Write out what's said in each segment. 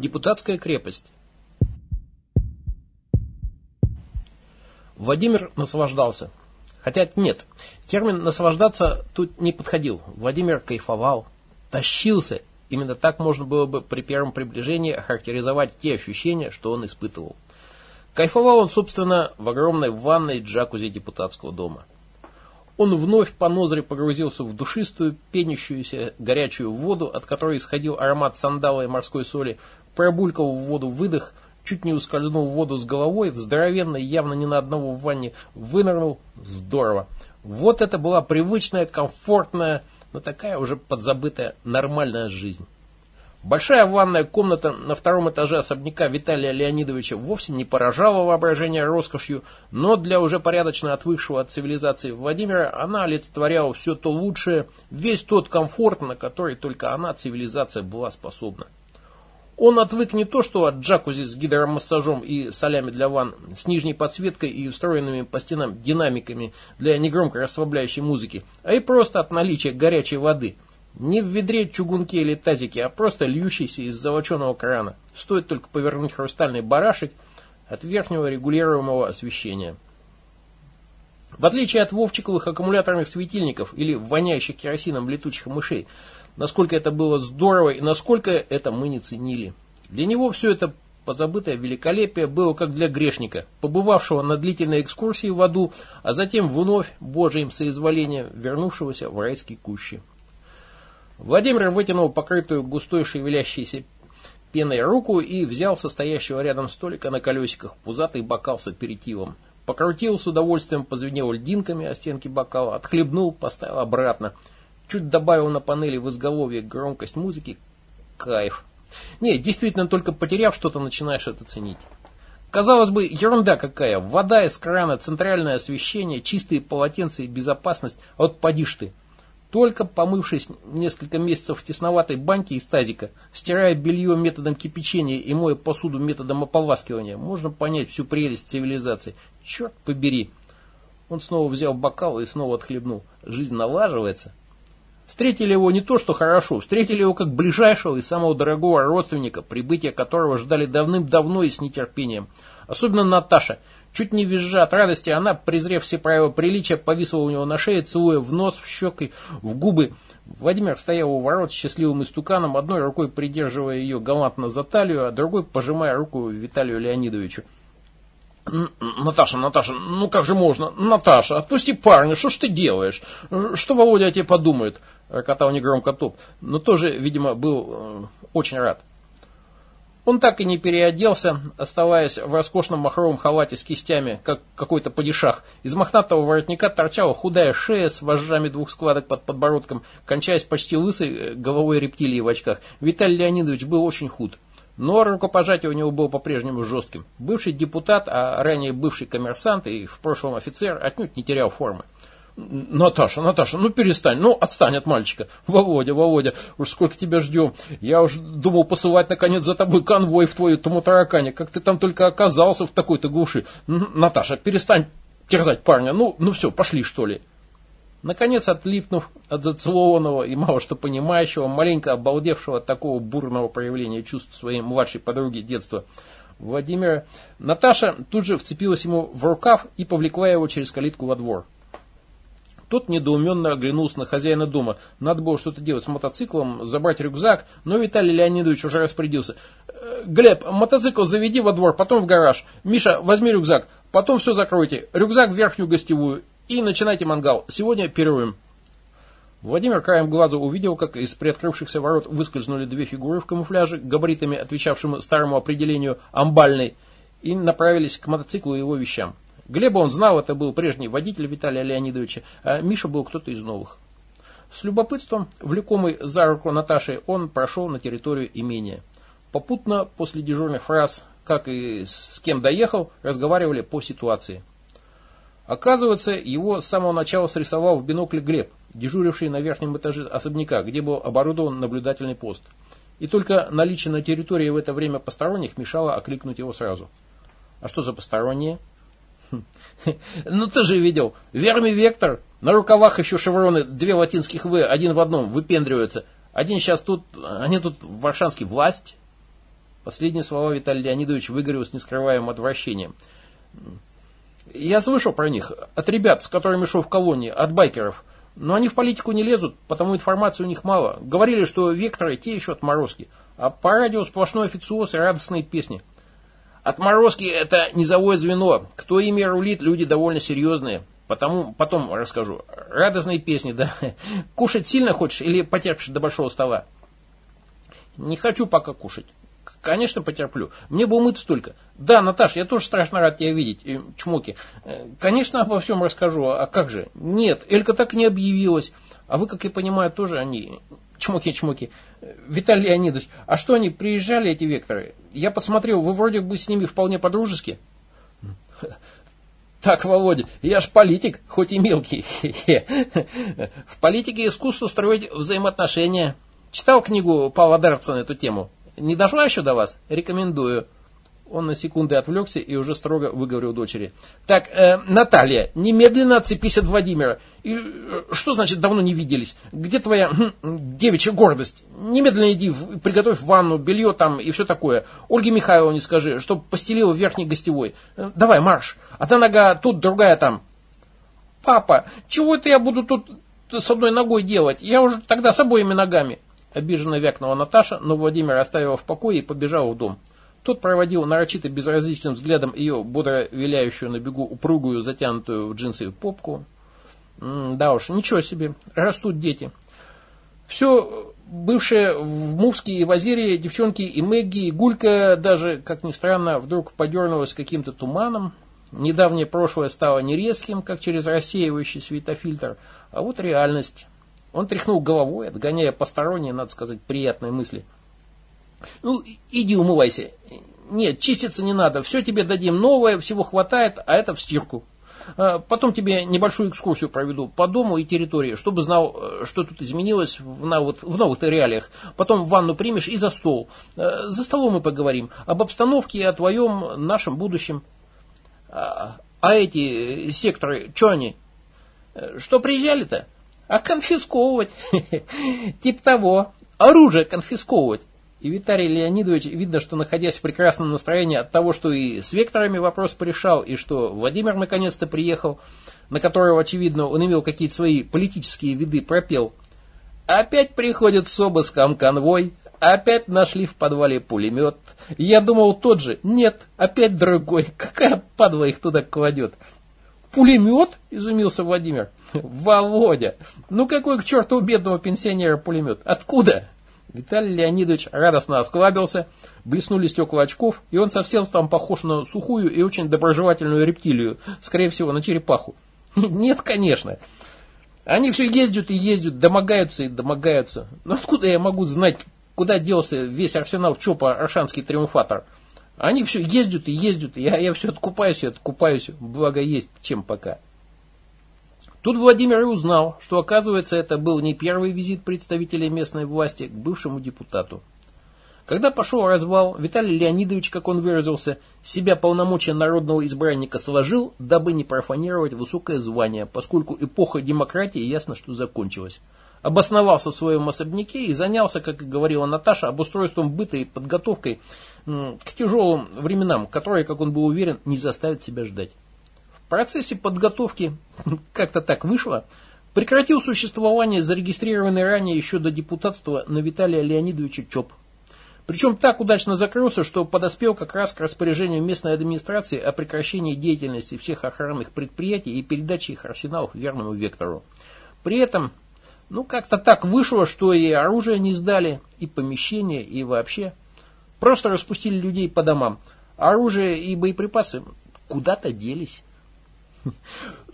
Депутатская крепость. Владимир наслаждался. Хотя нет, термин «наслаждаться» тут не подходил. Владимир кайфовал, тащился. Именно так можно было бы при первом приближении охарактеризовать те ощущения, что он испытывал. Кайфовал он, собственно, в огромной ванной джакузи депутатского дома. Он вновь по ноздре погрузился в душистую, пенящуюся горячую воду, от которой исходил аромат сандала и морской соли, пробулькал в воду выдох, чуть не ускользнул в воду с головой, в здоровенной, явно не на одного в ванне, вынырнул. Здорово. Вот это была привычная, комфортная, но такая уже подзабытая нормальная жизнь. Большая ванная комната на втором этаже особняка Виталия Леонидовича вовсе не поражала воображение роскошью, но для уже порядочно отвыкшего от цивилизации Владимира она олицетворяла все то лучшее, весь тот комфорт, на который только она, цивилизация, была способна. Он отвык не то что от джакузи с гидромассажом и солями для ванн, с нижней подсветкой и устроенными по стенам динамиками для негромко расслабляющей музыки, а и просто от наличия горячей воды – не в ведре, чугунке или тазике, а просто льющийся из золоченого крана. Стоит только повернуть хрустальный барашек от верхнего регулируемого освещения. В отличие от вовчиковых аккумуляторных светильников или воняющих керосином летучих мышей, насколько это было здорово и насколько это мы не ценили. Для него все это позабытое великолепие было как для грешника, побывавшего на длительной экскурсии в аду, а затем вновь, Божьим соизволением, вернувшегося в райские кущи. Владимир вытянул покрытую густой шевелящейся пеной руку и взял состоящего рядом столика на колесиках пузатый бокал с аперитивом. Покрутил с удовольствием, позвенел льдинками о стенки бокала, отхлебнул, поставил обратно. Чуть добавил на панели в изголовье громкость музыки. Кайф. Не, действительно, только потеряв что-то, начинаешь это ценить. Казалось бы, ерунда какая. Вода из крана, центральное освещение, чистые полотенца и безопасность. А вот поди ты. Только помывшись несколько месяцев в тесноватой баньке из тазика, стирая белье методом кипячения и моя посуду методом ополаскивания, можно понять всю прелесть цивилизации. Черт побери! Он снова взял бокал и снова отхлебнул. Жизнь налаживается. Встретили его не то, что хорошо, встретили его как ближайшего и самого дорогого родственника, прибытия которого ждали давным-давно и с нетерпением. Особенно Наташа – Чуть не визжа от радости, она, презрев все правила приличия, повисла у него на шее, целуя в нос, в щеки, в губы. Владимир стоял у ворот счастливым истуканом, одной рукой придерживая ее галантно за талию, а другой пожимая руку Виталию Леонидовичу. Наташа, Наташа, ну как же можно? Наташа, отпусти парня, что ж ты делаешь? Что Володя о тебе подумает? Рокотал негромко топ, но тоже, видимо, был э, очень рад. Он так и не переоделся, оставаясь в роскошном махровом халате с кистями, как какой-то падишах. Из мохнатого воротника торчала худая шея с вожжами двух складок под подбородком, кончаясь почти лысой э, головой рептилии в очках. Виталий Леонидович был очень худ. Но рукопожатие у него было по-прежнему жестким. Бывший депутат, а ранее бывший коммерсант и в прошлом офицер отнюдь не терял формы. Наташа, Наташа, ну перестань, ну отстань от мальчика. Володя, Володя, уж сколько тебя ждем. Я уж думал посылать наконец за тобой конвой в твою тому таракане. Как ты там только оказался в такой-то глуши. Наташа, перестань терзать парня. Ну, ну все, пошли что ли. Наконец, отлипнув от зацелованного и мало что понимающего, маленько обалдевшего от такого бурного проявления чувств своей младшей подруги детства, Владимира, Наташа тут же вцепилась ему в рукав и повлекла его через калитку во двор. Тот недоуменно оглянулся на хозяина дома. Надо было что-то делать с мотоциклом, забрать рюкзак, но Виталий Леонидович уже распорядился. «Э, «Глеб, мотоцикл заведи во двор, потом в гараж. Миша, возьми рюкзак, потом все закройте. Рюкзак в верхнюю гостевую и начинайте мангал. Сегодня первым». Владимир краем глаза увидел, как из приоткрывшихся ворот выскользнули две фигуры в камуфляже, габаритами отвечавшим старому определению «амбальной», и направились к мотоциклу и его вещам. Глеба он знал, это был прежний водитель Виталия Леонидовича, а Миша был кто-то из новых. С любопытством, влекомый за руку Наташи, он прошел на территорию имения. Попутно, после дежурных фраз, как и с кем доехал, разговаривали по ситуации. Оказывается, его с самого начала срисовал в бинокле Глеб, дежуривший на верхнем этаже особняка, где был оборудован наблюдательный пост. И только наличие на территории в это время посторонних мешало окликнуть его сразу. А что за посторонние? Ну ты же видел, Верми Вектор, на рукавах еще шевроны, две латинских В, один в одном, выпендриваются. Один сейчас тут, они тут в Варшанске власть. Последние слова Виталий Леонидович выговорил с нескрываемым отвращением. Я слышал про них от ребят, с которыми шел в колонии, от байкеров. Но они в политику не лезут, потому информации у них мало. Говорили, что векторы те еще отморозки. А по радио сплошной официоз и радостные песни. Отморозки это низовое звено. Кто ими рулит, люди довольно серьезные. Потому потом расскажу. Радостные песни, да. Кушать сильно хочешь или потерпишь до большого стола? Не хочу пока кушать. Конечно, потерплю. Мне бы умыться только. Да, Наташа, я тоже страшно рад тебя видеть. Э, чмоки. Э, конечно, обо всем расскажу. А как же? Нет, Элька так не объявилась. А вы, как я понимаю, тоже они... Чмоки-чмоки. Виталий Леонидович, а что они, приезжали, эти векторы? Я посмотрел, вы вроде бы с ними вполне подружески. Так, Володя, я ж политик, хоть и мелкий. В политике искусство строить взаимоотношения. Читал книгу Павла Дарца на эту тему. Не дошла еще до вас? Рекомендую. Он на секунды отвлекся и уже строго выговорил дочери. Так, э, Наталья, немедленно отцепись от Владимира. И, э, что значит давно не виделись? Где твоя хм, девичья гордость? Немедленно иди, приготовь ванну, белье там и все такое. Ольге Михайловне скажи, чтоб постелила в верхней гостевой. Э, давай, марш. Одна нога тут, другая там. Папа, чего это я буду тут с одной ногой делать? Я уже тогда с обоими ногами. Обиженно вякнула Наташа, но Владимир оставил в покое и побежал в дом. Тот проводил нарочито безразличным взглядом ее бодро виляющую на бегу упругую, затянутую в джинсы попку. Да уж, ничего себе, растут дети. Все бывшие в Мувске и в Азере девчонки и Мэгги, и Гулька даже, как ни странно, вдруг подернулась каким-то туманом. Недавнее прошлое стало не резким, как через рассеивающий светофильтр, а вот реальность он тряхнул головой, отгоняя посторонние, надо сказать, приятные мысли. «Ну, иди умывайся. Нет, чиститься не надо. Все тебе дадим новое, всего хватает, а это в стирку. А, потом тебе небольшую экскурсию проведу по дому и территории, чтобы знал, э, что тут изменилось в, новых, в новых реалиях. Потом ванну примешь и за стол. Э, за столом мы поговорим об обстановке и о твоем, нашем будущем. А, а эти секторы, что они? Э, что приезжали-то? А конфисковывать? Тип того. Оружие конфисковывать. И Виталий Леонидович, видно, что находясь в прекрасном настроении от того, что и с векторами вопрос порешал, и что Владимир наконец-то приехал, на которого, очевидно, он имел какие-то свои политические виды, пропел. Опять приходит с обыском конвой, опять нашли в подвале пулемет. Я думал тот же, нет, опять другой. Какая падла их туда кладет? «Пулемет?» – изумился Владимир. «Володя, ну какой к черту у бедного пенсионера пулемет? Откуда?» Виталий Леонидович радостно осклабился, блеснули стекла очков, и он совсем стал похож на сухую и очень доброжелательную рептилию, скорее всего, на черепаху. Нет, конечно. Они все ездят и ездят, домогаются и домогаются. Но откуда я могу знать, куда делся весь арсенал ЧОПа «Аршанский триумфатор»? Они все ездят и ездят, я, я все откупаюсь и откупаюсь, благо есть чем пока. Тут Владимир и узнал, что, оказывается, это был не первый визит представителей местной власти к бывшему депутату. Когда пошел развал, Виталий Леонидович, как он выразился, себя полномочия народного избранника сложил, дабы не профанировать высокое звание, поскольку эпоха демократии ясно, что закончилась обосновался в своем особняке и занялся, как и говорила Наташа, обустройством быта и подготовкой к тяжелым временам, которые, как он был уверен, не заставят себя ждать. Процессе подготовки, как-то так вышло, прекратил существование зарегистрированный ранее еще до депутатства на Виталия Леонидовича ЧОП. Причем так удачно закрылся, что подоспел как раз к распоряжению местной администрации о прекращении деятельности всех охранных предприятий и передаче их арсеналов верному вектору. При этом ну, как-то так вышло, что и оружие не сдали, и помещение, и вообще. Просто распустили людей по домам. Оружие и боеприпасы куда-то делись.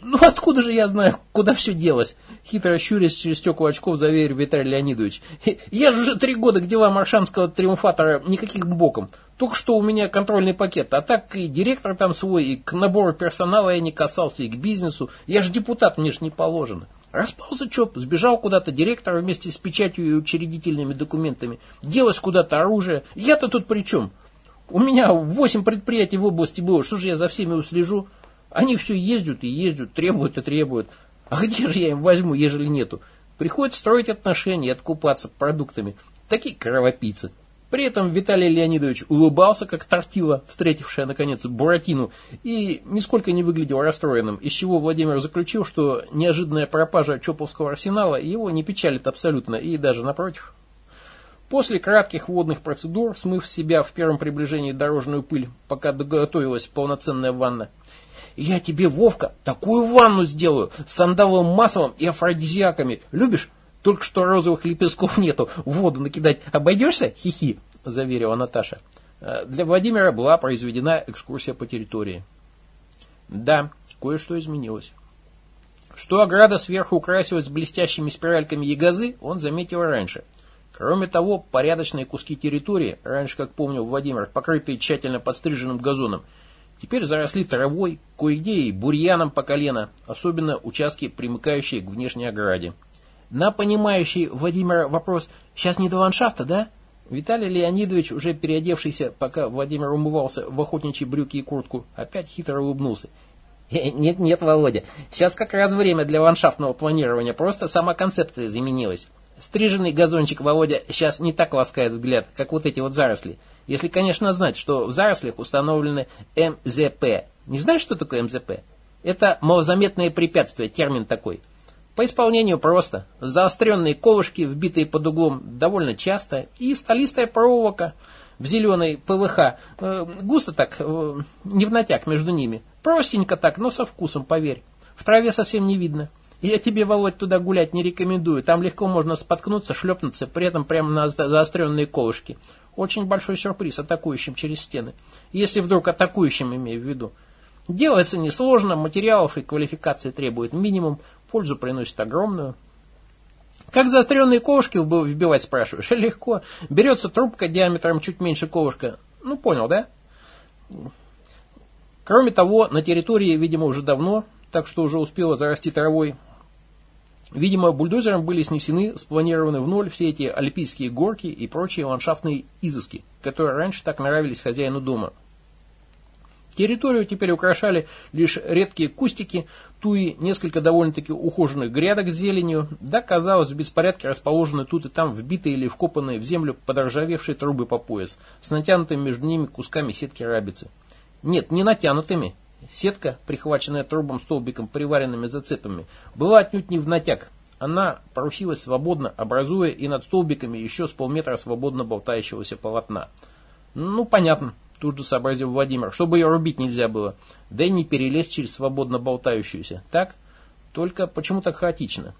Ну, откуда же я знаю, куда все делось? Хитро щурясь через стекла очков, заверил Виталий Леонидович. Я же уже три года к делам маршанского триумфатора никаких боком. Только что у меня контрольный пакет, а так и директор там свой, и к набору персонала я не касался, и к бизнесу. Я же депутат, мне ж не положено. Распался ЧОП, сбежал куда-то директор вместе с печатью и учредительными документами. Делось куда-то оружие. Я-то тут при чем? У меня восемь предприятий в области было. Что же я за всеми услежу? Они все ездят и ездят, требуют и требуют. А где же я им возьму, ежели нету? Приходится строить отношения и откупаться продуктами. Такие кровопийцы. При этом Виталий Леонидович улыбался, как тортила, встретившая, наконец, Буратину, и нисколько не выглядел расстроенным, из чего Владимир заключил, что неожиданная пропажа Чоповского арсенала его не печалит абсолютно, и даже напротив. После кратких водных процедур, смыв себя в первом приближении дорожную пыль, пока доготовилась полноценная ванна, «Я тебе, Вовка, такую ванну сделаю, с сандаловым маслом и афродизиаками. Любишь? Только что розовых лепестков нету. Воду накидать обойдешься? Хихи, заверила Наташа. Э, для Владимира была произведена экскурсия по территории. Да, кое-что изменилось. Что ограда сверху украсилась блестящими спиральками ягозы, он заметил раньше. Кроме того, порядочные куски территории, раньше, как помнил Владимир, покрытые тщательно подстриженным газоном, теперь заросли травой, кое-где и бурьяном по колено, особенно участки, примыкающие к внешней ограде. На понимающий Владимира вопрос «Сейчас не до ландшафта, да?» Виталий Леонидович, уже переодевшийся, пока Владимир умывался в охотничьи брюки и куртку, опять хитро улыбнулся. «Нет-нет, «Э, Володя, сейчас как раз время для ландшафтного планирования, просто сама концепция заменилась. Стриженный газончик Володя сейчас не так ласкает взгляд, как вот эти вот заросли. Если, конечно, знать, что в зарослях установлены МЗП. Не знаешь, что такое МЗП? Это малозаметное препятствие, термин такой – по исполнению просто. Заостренные колышки, вбитые под углом довольно часто, и столистая проволока в зеленой ПВХ. Э, густо так, э, не в натяг между ними. Простенько так, но со вкусом, поверь. В траве совсем не видно. Я тебе, Володь, туда гулять не рекомендую. Там легко можно споткнуться, шлепнуться, при этом прямо на заостренные колышки. Очень большой сюрприз атакующим через стены. Если вдруг атакующим, имею в виду. Делается несложно, материалов и квалификации требует минимум, пользу приносит огромную. Как заостренные колышки вбивать, спрашиваешь? Легко. Берется трубка диаметром чуть меньше колышка. Ну, понял, да? Кроме того, на территории, видимо, уже давно, так что уже успела зарасти травой, видимо, бульдозером были снесены, спланированы в ноль все эти альпийские горки и прочие ландшафтные изыски, которые раньше так нравились хозяину дома – Территорию теперь украшали лишь редкие кустики, туи, несколько довольно-таки ухоженных грядок с зеленью, да, казалось, в беспорядке расположены тут и там вбитые или вкопанные в землю подоржавевшие трубы по пояс, с натянутыми между ними кусками сетки рабицы. Нет, не натянутыми. Сетка, прихваченная трубом столбиком, приваренными зацепами, была отнюдь не в натяг. Она порусилась свободно, образуя и над столбиками еще с полметра свободно болтающегося полотна. Ну, понятно. Тут же сообразил Владимир, чтобы ее рубить нельзя было. Да и не перелезть через свободно болтающуюся. Так? Только почему так хаотично?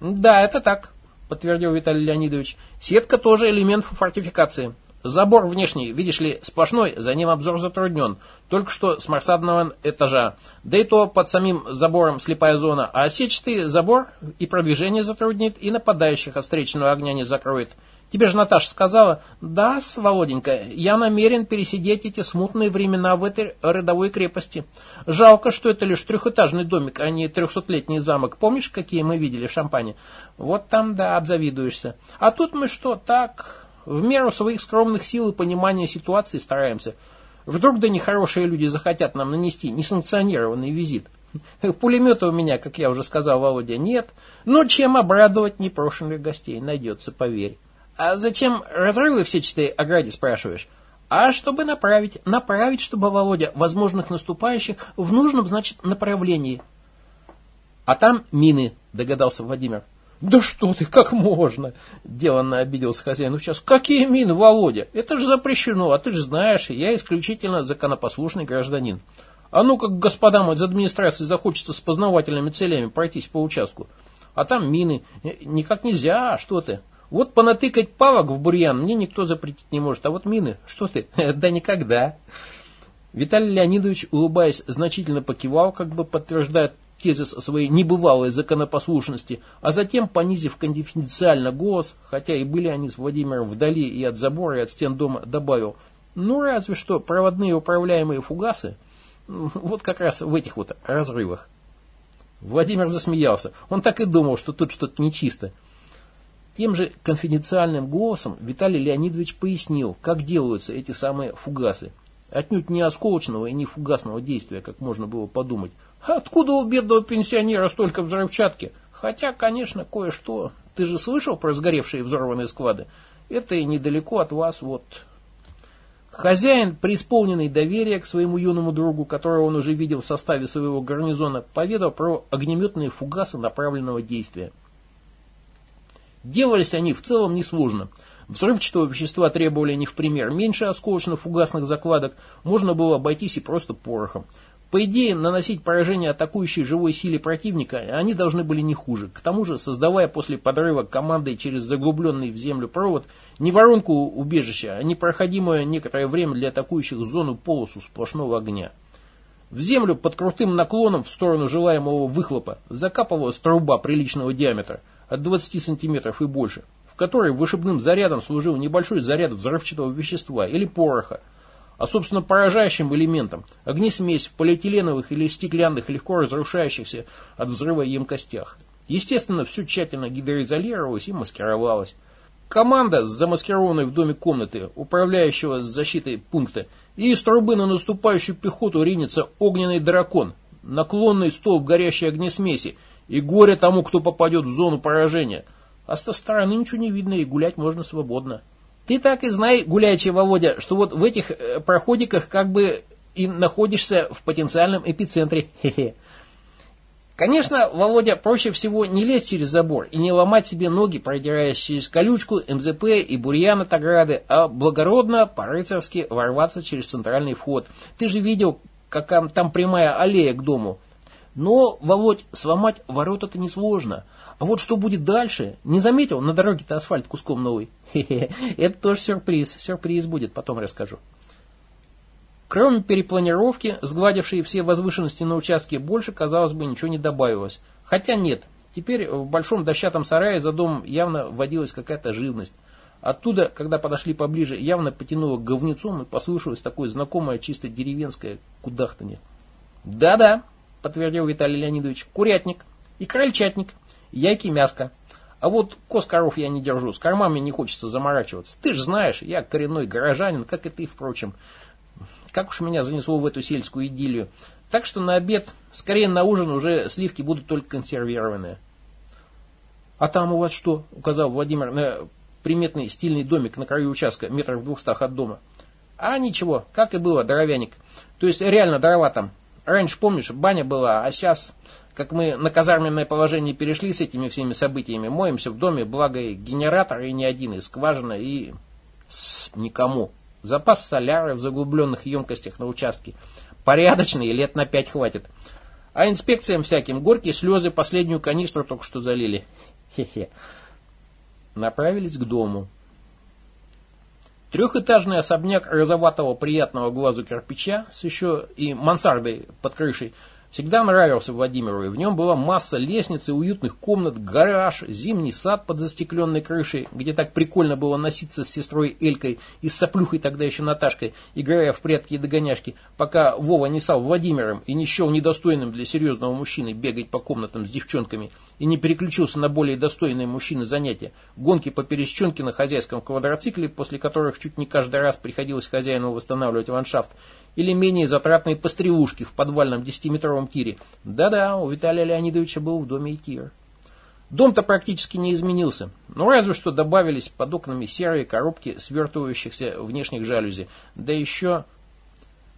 Да, это так, подтвердил Виталий Леонидович. Сетка тоже элемент фортификации. Забор внешний, видишь ли, сплошной, за ним обзор затруднен. Только что с мансардного этажа. Да и то под самим забором слепая зона. А сетчатый забор и продвижение затруднит, и нападающих от встречного огня не закроет. Тебе же Наташа сказала, да, Володенька, я намерен пересидеть эти смутные времена в этой родовой крепости. Жалко, что это лишь трехэтажный домик, а не трехсотлетний замок. Помнишь, какие мы видели в Шампане? Вот там, да, обзавидуешься. А тут мы что, так, в меру своих скромных сил и понимания ситуации стараемся. Вдруг да нехорошие люди захотят нам нанести несанкционированный визит. Пулемета у меня, как я уже сказал, Володя, нет. Но чем обрадовать непрошенных гостей найдется, поверь. А зачем разрывы в сетчатой ограде, спрашиваешь? А чтобы направить, направить, чтобы Володя возможных наступающих в нужном, значит, направлении. А там мины, догадался Владимир. Да что ты, как можно? Деланно обиделся хозяин. Ну сейчас, какие мины, Володя? Это же запрещено, а ты же знаешь, я исключительно законопослушный гражданин. А ну как господам из администрации захочется с познавательными целями пройтись по участку. А там мины. Никак нельзя, а что ты? Вот понатыкать палок в бурьян мне никто запретить не может, а вот мины, что ты, да никогда. Виталий Леонидович, улыбаясь, значительно покивал, как бы подтверждая тезис своей небывалой законопослушности, а затем, понизив конфиденциально голос, хотя и были они с Владимиром вдали и от забора, и от стен дома, добавил, ну разве что проводные управляемые фугасы, вот как раз в этих вот разрывах. Владимир засмеялся. Он так и думал, что тут что-то нечисто. Тем же конфиденциальным голосом Виталий Леонидович пояснил, как делаются эти самые фугасы. Отнюдь не осколочного и не фугасного действия, как можно было подумать. Откуда у бедного пенсионера столько взрывчатки? Хотя, конечно, кое-что. Ты же слышал про сгоревшие взорванные склады? Это и недалеко от вас, вот. Хозяин, преисполненный доверия к своему юному другу, которого он уже видел в составе своего гарнизона, поведал про огнеметные фугасы направленного действия. Делались они в целом несложно. Взрывчатого вещества требовали не в пример меньше осколочно-фугасных закладок, можно было обойтись и просто порохом. По идее, наносить поражение атакующей живой силе противника они должны были не хуже. К тому же, создавая после подрыва командой через заглубленный в землю провод не воронку убежища, а непроходимое некоторое время для атакующих зону полосу сплошного огня. В землю под крутым наклоном в сторону желаемого выхлопа закапывалась труба приличного диаметра, от 20 сантиметров и больше, в которой вышибным зарядом служил небольшой заряд взрывчатого вещества или пороха, а собственно поражающим элементом – огнесмесь в полиэтиленовых или стеклянных легко разрушающихся от взрыва емкостях. Естественно, все тщательно гидроизолировалось и маскировалось. Команда, замаскированной в доме комнаты, управляющего защитой пункта, и из трубы на наступающую пехоту ринется огненный дракон, наклонный столб горящей огнесмеси, и горе тому, кто попадет в зону поражения. А со стороны ничего не видно, и гулять можно свободно. Ты так и знай, гуляющий Володя, что вот в этих э, проходиках как бы и находишься в потенциальном эпицентре. Хе-хе. Конечно, Володя, проще всего не лезть через забор и не ломать себе ноги, продираясь через колючку, МЗП и бурьян от ограды, а благородно, по-рыцарски ворваться через центральный вход. Ты же видел, как там прямая аллея к дому. Но, Володь, сломать ворота-то несложно. А вот что будет дальше? Не заметил? На дороге-то асфальт куском новый. Хе-хе, это тоже сюрприз. Сюрприз будет, потом расскажу. Кроме перепланировки, сгладившей все возвышенности на участке, больше, казалось бы, ничего не добавилось. Хотя нет, теперь в большом дощатом сарае за домом явно вводилась какая-то живность. Оттуда, когда подошли поближе, явно потянуло говнецом и послышалось такое знакомое чисто деревенское кудахтанье. «Да-да», — подтвердил Виталий Леонидович, — «курятник и крольчатник» яйки мяско. А вот коз коров я не держу, с кормами не хочется заморачиваться. Ты же знаешь, я коренной горожанин, как и ты, впрочем. Как уж меня занесло в эту сельскую идиллию. Так что на обед, скорее на ужин, уже сливки будут только консервированные. А там у вас что? Указал Владимир на приметный стильный домик на краю участка, метров в двухстах от дома. А ничего, как и было, дровяник. То есть реально дрова там. Раньше, помнишь, баня была, а сейчас как мы на казарменное положение перешли с этими всеми событиями, моемся в доме, благо и генератор, и не один, и скважина, и... С, никому. Запас соляры в заглубленных емкостях на участке. Порядочный, лет на пять хватит. А инспекциям всяким горькие слезы последнюю канистру только что залили. Хе-хе. Направились к дому. Трехэтажный особняк розоватого приятного глазу кирпича с еще и мансардой под крышей – Всегда нравился Владимиру, и в нем была масса лестниц и уютных комнат, гараж, зимний сад под застекленной крышей, где так прикольно было носиться с сестрой Элькой и с соплюхой тогда еще Наташкой, играя в прятки и догоняшки, пока Вова не стал Владимиром и не счел недостойным для серьезного мужчины бегать по комнатам с девчонками и не переключился на более достойные мужчины занятия, гонки по пересченке на хозяйском квадроцикле, после которых чуть не каждый раз приходилось хозяину восстанавливать ландшафт, или менее затратные пострелушки в подвальном десятиметровом тире. Да-да, у Виталия Леонидовича был в доме и тир. Дом-то практически не изменился, но разве что добавились под окнами серые коробки свертывающихся внешних жалюзи. Да еще...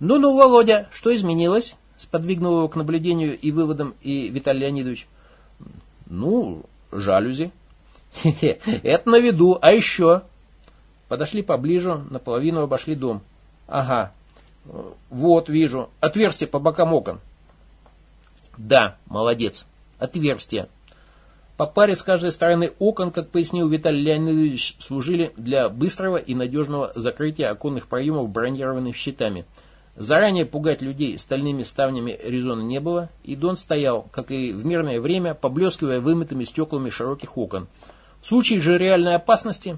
«Ну-ну, Володя, что изменилось?» сподвигнул его к наблюдению и выводам и Виталий Леонидович. «Ну, жалюзи». «Хе-хе, это на виду, а еще?» Подошли поближе, наполовину обошли дом. «Ага, вот, вижу. Отверстие по бокам окон. Да, молодец. Отверстие. По паре с каждой стороны окон, как пояснил Виталий Леонидович, служили для быстрого и надежного закрытия оконных проемов бронированными щитами. Заранее пугать людей стальными ставнями резона не было, и Дон стоял, как и в мирное время, поблескивая вымытыми стеклами широких окон. В случае же реальной опасности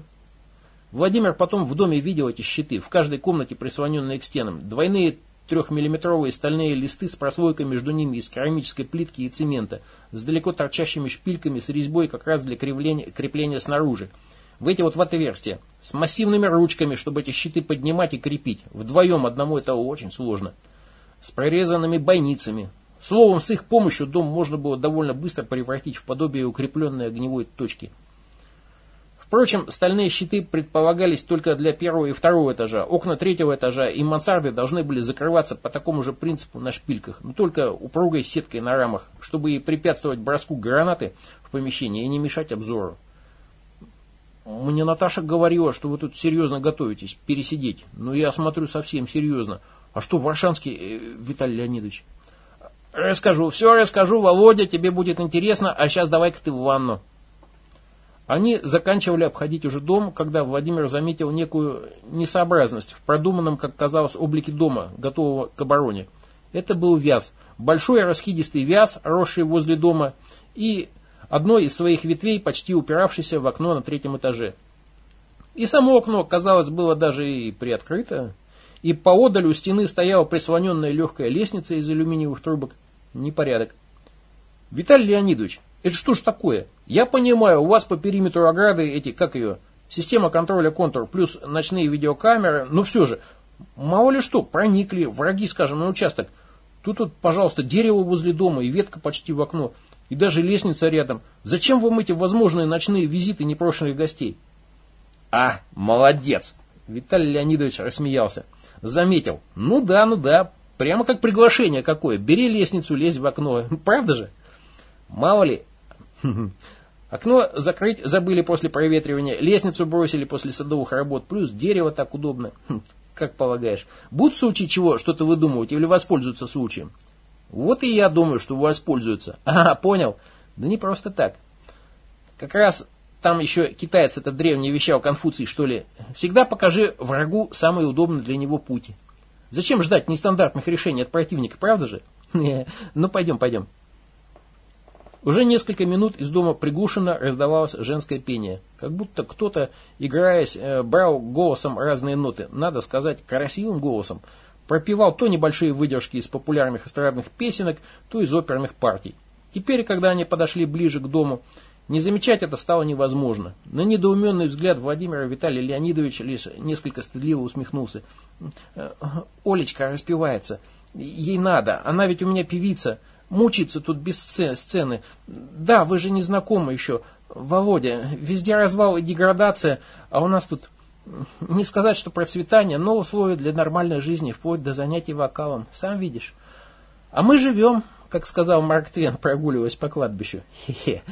Владимир потом в доме видел эти щиты, в каждой комнате прислоненные к стенам. Двойные трехмиллиметровые стальные листы с прослойкой между ними из керамической плитки и цемента, с далеко торчащими шпильками с резьбой как раз для крепления, крепления снаружи. В эти вот в отверстия. С массивными ручками, чтобы эти щиты поднимать и крепить. Вдвоем одному это очень сложно. С прорезанными бойницами. Словом, с их помощью дом можно было довольно быстро превратить в подобие укрепленной огневой точки – Впрочем, стальные щиты предполагались только для первого и второго этажа. Окна третьего этажа и мансарды должны были закрываться по такому же принципу на шпильках, но только упругой сеткой на рамах, чтобы и препятствовать броску гранаты в помещение и не мешать обзору. Мне Наташа говорила, что вы тут серьезно готовитесь пересидеть. Но я смотрю совсем серьезно. А что, Варшанский, э, Виталий Леонидович? Расскажу, все расскажу, Володя, тебе будет интересно, а сейчас давай-ка ты в ванну. Они заканчивали обходить уже дом, когда Владимир заметил некую несообразность в продуманном, как казалось, облике дома, готового к обороне. Это был вяз. Большой расхидистый вяз, росший возле дома, и одной из своих ветвей, почти упиравшийся в окно на третьем этаже. И само окно, казалось, было даже и приоткрыто, и поодаль у стены стояла прислоненная легкая лестница из алюминиевых трубок. Непорядок. Виталий Леонидович, это что ж такое? Я понимаю, у вас по периметру ограды эти, как ее, система контроля контур плюс ночные видеокамеры, но все же, мало ли что, проникли, враги, скажем, на участок. Тут вот, пожалуйста, дерево возле дома и ветка почти в окно, и даже лестница рядом. Зачем вам эти возможные ночные визиты непрошенных гостей? А, молодец! Виталий Леонидович рассмеялся. Заметил. Ну да, ну да, прямо как приглашение какое. Бери лестницу, лезь в окно. Правда же? Мало ли, Окно закрыть забыли после проветривания, лестницу бросили после садовых работ, плюс дерево так удобно. Как полагаешь, будут в случае чего что-то выдумывать или воспользуются случаем? Вот и я думаю, что воспользуются. А, понял. Да не просто так. Как раз там еще китаец этот древний вещал Конфуций, что ли. Всегда покажи врагу самый удобный для него путь. Зачем ждать нестандартных решений от противника, правда же? Ну, пойдем, пойдем. Уже несколько минут из дома приглушенно раздавалось женское пение, как будто кто-то, играясь, э, брал голосом разные ноты, надо сказать, красивым голосом, пропевал то небольшие выдержки из популярных эстрадных песенок, то из оперных партий. Теперь, когда они подошли ближе к дому, не замечать это стало невозможно. На недоуменный взгляд Владимира Виталий Леонидович лишь несколько стыдливо усмехнулся. «Э, «Олечка распевается. Ей надо. Она ведь у меня певица мучиться тут без сцены. Да, вы же не знакомы еще. Володя, везде развал и деградация, а у нас тут, не сказать, что процветание, но условия для нормальной жизни, вплоть до занятий вокалом. Сам видишь. А мы живем, как сказал Марк Твен, прогуливаясь по кладбищу. Хе-хе.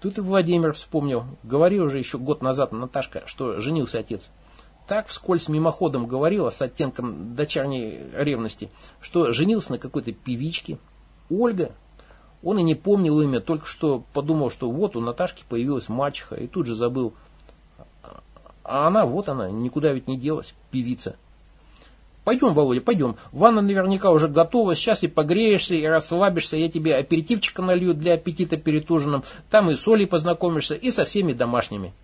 Тут и Владимир вспомнил. Говорил уже еще год назад Наташка, что женился отец. Так вскользь мимоходом говорила с оттенком дочерней ревности, что женился на какой-то певичке, Ольга. Он и не помнил имя, только что подумал, что вот у Наташки появилась мачеха, и тут же забыл. А она, вот она, никуда ведь не делась, певица. Пойдем, Володя, пойдем. Ванна наверняка уже готова. Сейчас и погреешься, и расслабишься. Я тебе аперитивчика налью для аппетита перед ужином. Там и с Олей познакомишься, и со всеми домашними.